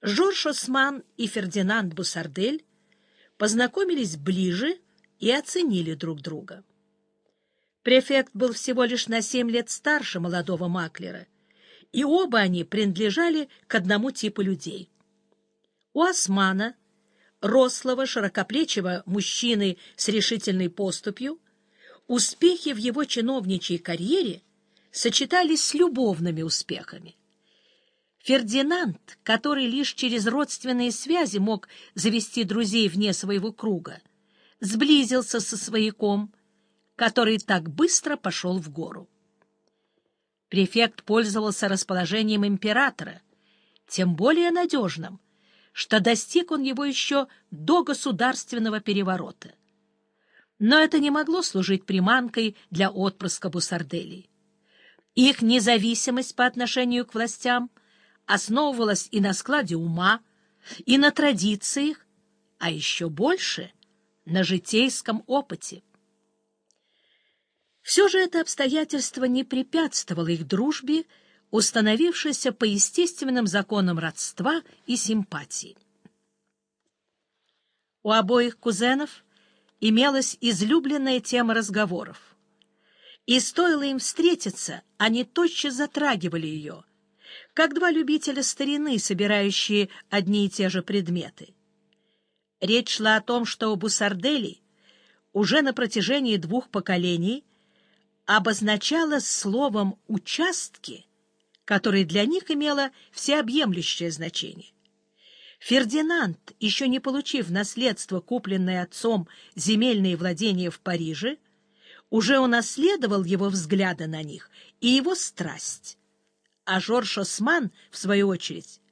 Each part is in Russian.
Жорж Осман и Фердинанд Бусардель познакомились ближе и оценили друг друга. Префект был всего лишь на семь лет старше молодого маклера, и оба они принадлежали к одному типу людей. У Османа, рослого, широкоплечего мужчины с решительной поступью, успехи в его чиновничьей карьере сочетались с любовными успехами. Фердинанд, который лишь через родственные связи мог завести друзей вне своего круга, сблизился со свояком, который так быстро пошел в гору. Префект пользовался расположением императора, тем более надежным, что достиг он его еще до государственного переворота. Но это не могло служить приманкой для отпрыска Бусарделей. Их независимость по отношению к властям основывалась и на складе ума, и на традициях, а еще больше — на житейском опыте. Все же это обстоятельство не препятствовало их дружбе, установившейся по естественным законам родства и симпатии. У обоих кузенов имелась излюбленная тема разговоров. И стоило им встретиться, они тотчас затрагивали ее, как два любителя старины, собирающие одни и те же предметы. Речь шла о том, что у Бусардели уже на протяжении двух поколений обозначалось словом «участки», которое для них имело всеобъемлющее значение. Фердинанд, еще не получив наследство, купленное отцом земельные владения в Париже, уже унаследовал его взгляды на них и его страсть а Жорж Осман, в свою очередь,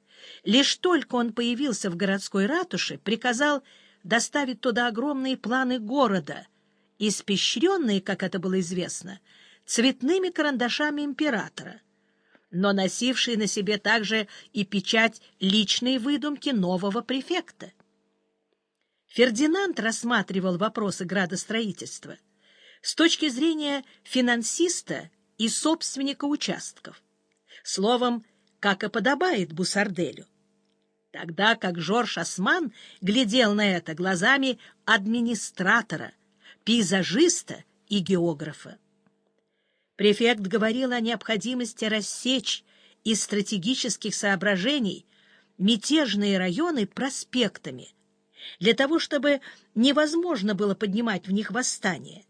лишь только он появился в городской ратуше, приказал доставить туда огромные планы города, испещренные, как это было известно, цветными карандашами императора, но носившие на себе также и печать личной выдумки нового префекта. Фердинанд рассматривал вопросы градостроительства с точки зрения финансиста и собственника участков словом, как и подобает Бусарделю. Тогда как Жорж Осман глядел на это глазами администратора, пейзажиста и географа. Префект говорил о необходимости рассечь из стратегических соображений мятежные районы проспектами, для того, чтобы невозможно было поднимать в них восстание.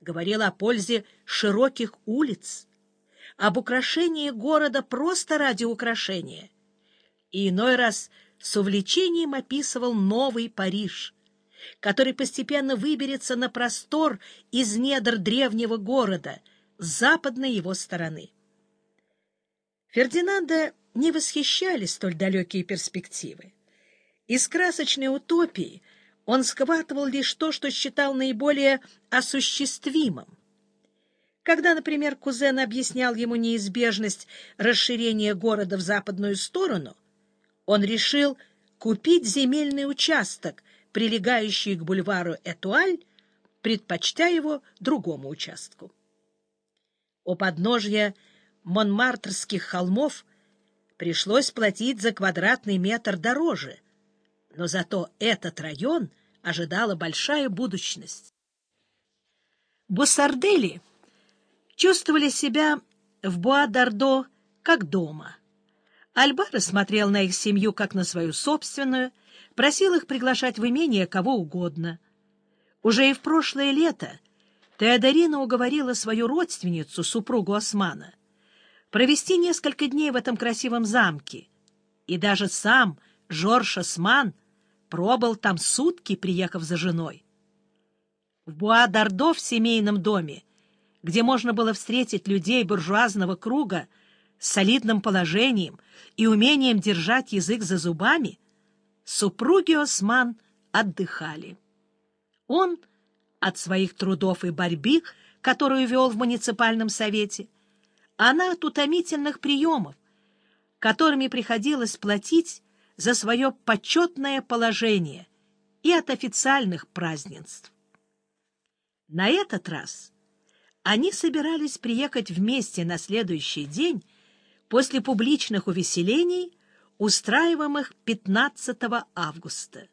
Говорил о пользе широких улиц, об украшении города просто ради украшения. И иной раз с увлечением описывал новый Париж, который постепенно выберется на простор из недр древнего города, с западной его стороны. Фердинанда не восхищали столь далекие перспективы. Из красочной утопии он схватывал лишь то, что считал наиболее осуществимым, когда, например, кузен объяснял ему неизбежность расширения города в западную сторону, он решил купить земельный участок, прилегающий к бульвару Этуаль, предпочтя его другому участку. У подножья Монмартрских холмов пришлось платить за квадратный метр дороже, но зато этот район ожидала большая будущность. Буссардели — чувствовали себя в Буа-Дардо как дома. Альба рассмотрел на их семью как на свою собственную, просил их приглашать в имение кого угодно. Уже и в прошлое лето Теодорина уговорила свою родственницу, супругу Османа, провести несколько дней в этом красивом замке, и даже сам Жорж Осман пробыл там сутки, приехав за женой. В Буа-Дардо в семейном доме где можно было встретить людей буржуазного круга с солидным положением и умением держать язык за зубами, супруги Осман отдыхали. Он от своих трудов и борьбы, которую вел в муниципальном совете, она от утомительных приемов, которыми приходилось платить за свое почетное положение и от официальных празднеств. На этот раз они собирались приехать вместе на следующий день после публичных увеселений устраиваемых 15 августа.